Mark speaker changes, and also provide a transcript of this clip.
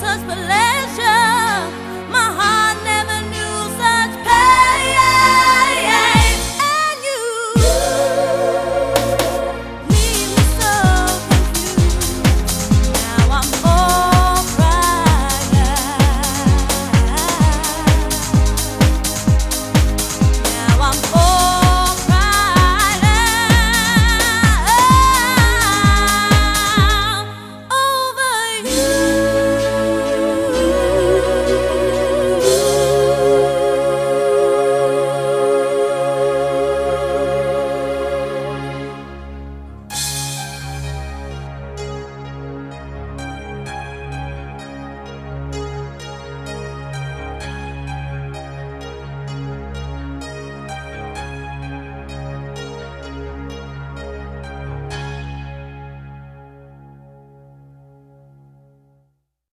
Speaker 1: such pleasure. My heart.